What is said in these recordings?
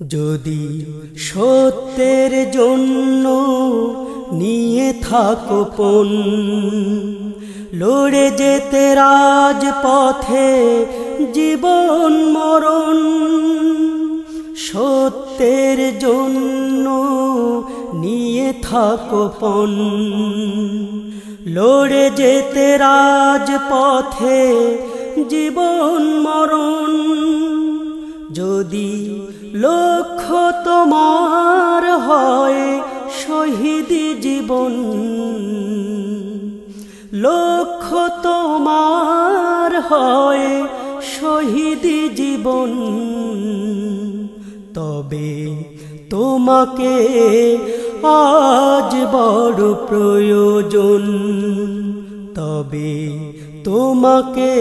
যদি সত্যের জন্য নিয়ে থাকো পণ, লড়ে যেতে রাজপথে জীবন মরণ, সত্যের জন্য নিয়ে থাকো পণ, লড়ে যেতে রাজপথে জীবন মরণ। যদি লক্ষ্য তোমার হয় শহীদ জীবন, লক্ষ্য তোমার হয় শহীদ জীবন, তবে তোমাকে আজ বড় প্রয়োজন, তবে তোমাকে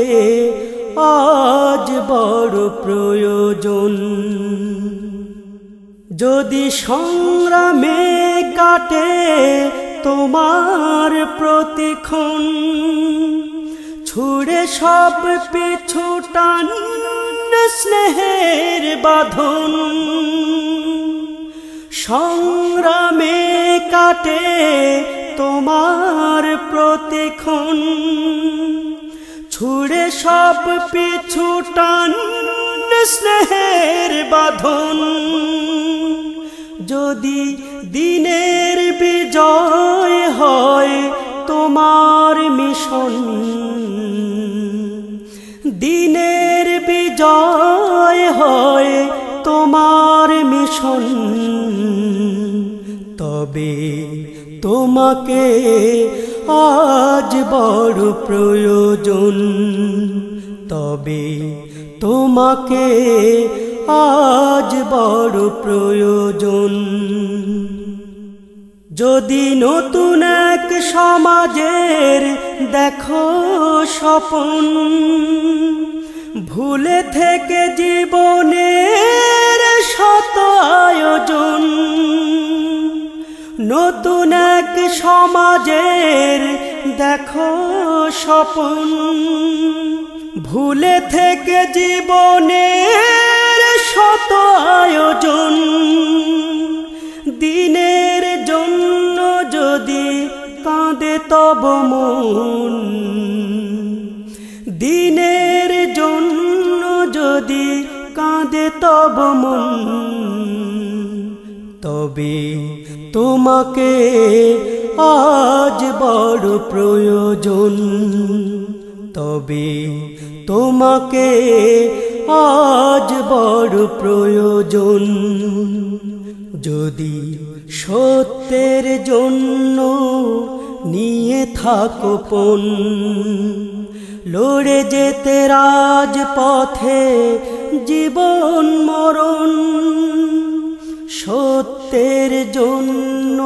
আজ বড় প্রয়োজন। যদি সংগ্রামে কাটে তোমার প্রতিক্ষণ, ছুড়ে সব পিছু স্নেহের বাঁধন। সংগ্রামে কাটে তোমার প্রতিক্ষণ ছুড়ে সব পিছু টান, স্নেহের বাঁধন। যদি দিনের বিজয় হয় তোমার মিশন, দিনের বিজয় হয় তোমার মিশন। তবে তোমাকে আজ বড় প্রয়োজন। তবে তোমাকে আজ বড় প্রয়োজন। যদি নতুন এক সমাজের দেখো স্বপন, ভুলে থেকে জীবনের শত আয়োজন। নতুন এক সমাজের দেখো স্বপন, ভুলে থেকে জীবনের শত আয়োজন। দিনের জন্য যদি কাঁদে তব মন। দিনের জন্য যদি কাঁদে তব মন। তবে তোমাকে আজ বড় প্রয়োজন। তবে তোমাকে আজ বড় প্রয়োজন। যদি সত্যের জন্য নিয়ে থাকো পণ, লড়ে যেতে রাজপথে জীবন মরণ। সত্যের জন্য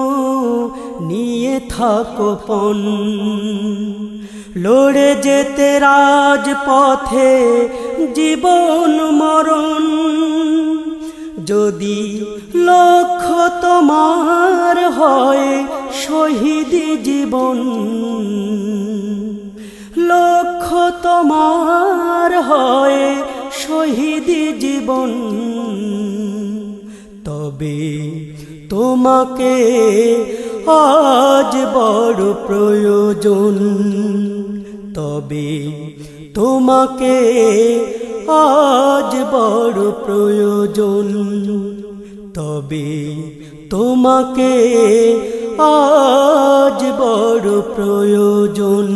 নিয়ে থাকো পণ। লড়ে যেতে রাজ পথে জীবন মরণ। যদি লক্ষ্য তোমার হয় শহীদ জীবন লক্ষ্য তোমার হয় শহীদ জীবন, তবে তোমাকে আজ বড় প্রয়োজন। তবে তোমাকে আজ বড় প্রয়োজন। তবে তোমাকে আজ বড় প্রয়োজন।